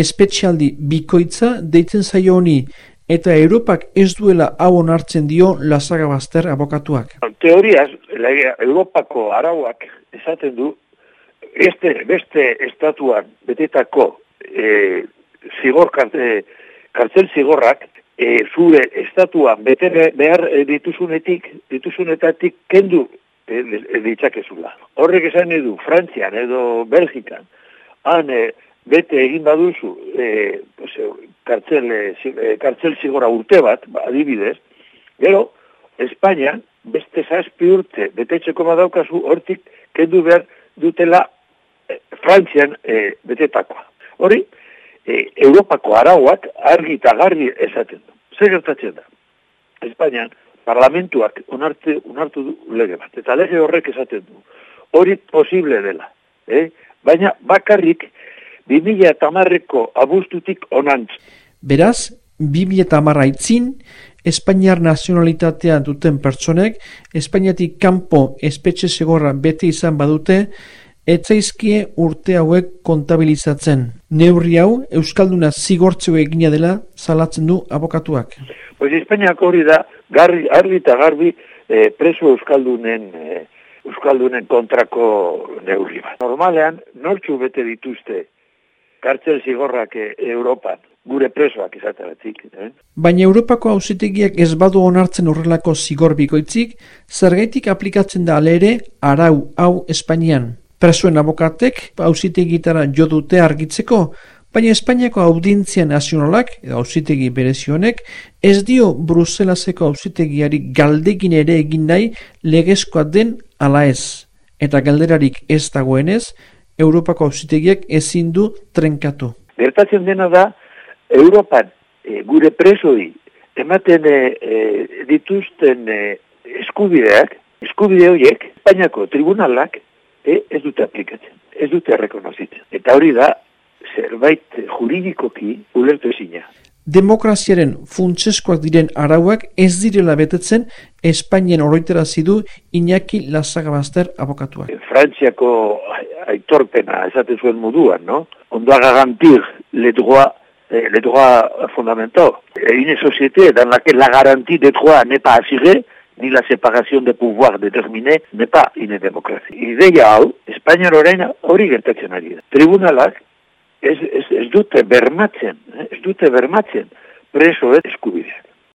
espetxialdi bikoitza deitzen zaio honi eta Europak ez duela hau onartzen dio Lazaga Baster abokatuak. Teoriaz, Europako arauak esaten du este, beste estatuan betetako e, zigor, e, kartzel zigorrak e, zure estatuan bete behar dituzunetik, dituzunetatik kendu e, ditzakezula. Horrek esan edu, Frantzian edo Belgikan, han e, bete egin baduzu e, pues, kartzel, e, kartzel zigora urte bat, ba, adibidez, gero, Espainian, beste zazpi urte, betetxeko badaukazu, hortik, kendu behar dutela e, Frantzian e, betetakoa. Hori, e, Europako arauak argi eta garbi esaten du. Zer gertatzen da? Espainian, parlamentuak onartu, onartu du lege bat, eta lege horrek esaten du. Hori posible dela. Eh? Baina bakarrik, 2000 eta marreko abuztutik onantz. Beraz, 2000 eta marra itzin, Espainiar nazionalitatea duten pertsonek, Espainiatik kanpo espetxe segorra bete izan badute, etzaizkie urte hauek kontabilizatzen. Neurri hau, Euskalduna zigortzeu egina dela salatzen du abokatuak. Pues Espainiak hori da, garri, argi eta garbi eh, preso Euskaldunen, eh, Euskaldunen kontrako neurri bat. Normalean, nortxu bete dituzte kartzel zigorrak e, Europan, gure presoak izateratzik. Eh? Baina Europako hausitegiak ez badu onartzen horrelako zigor bikoitzik, zergaitik aplikatzen da alere arau hau Espainian. Presoen abokatek hausitegitara jo dute argitzeko, baina Espainiako audientzia nazionalak, edo hausitegi berezionek, ez dio Bruselaseko hausitegiari galdegin ere egin nahi legezkoa den ala ez. Eta galderarik ez dagoenez, Europako auzitegiak ezin du trenkatu. Gertatzen dena da, Europan e, gure presoi ematen e, dituzten e, eskubideak, eskubide horiek, Espainiako tribunalak e, ez dute aplikatzen, ez dute errekonozitzen. Eta hori da, zerbait juridikoki ulertu ezina. Demokraziaren funtseskoak diren arauak ez direla betetzen Espainien oroitera zidu Iñaki Lazagabazter abokatuak. Frantziako aitorpena esaten zuen moduan, no? Ondoa garantir le droit, eh, le droit fondamental. Et une société dans laquelle la garantie des droits n'est pas assurée, ni la séparation des pouvoirs déterminés n'est pas une démocratie. Ideia hau, Espainian orain hori gertatzen ari da. Tribunalak ez, ez, ez dute bermatzen, eh? ez dute bermatzen preso eskubideak.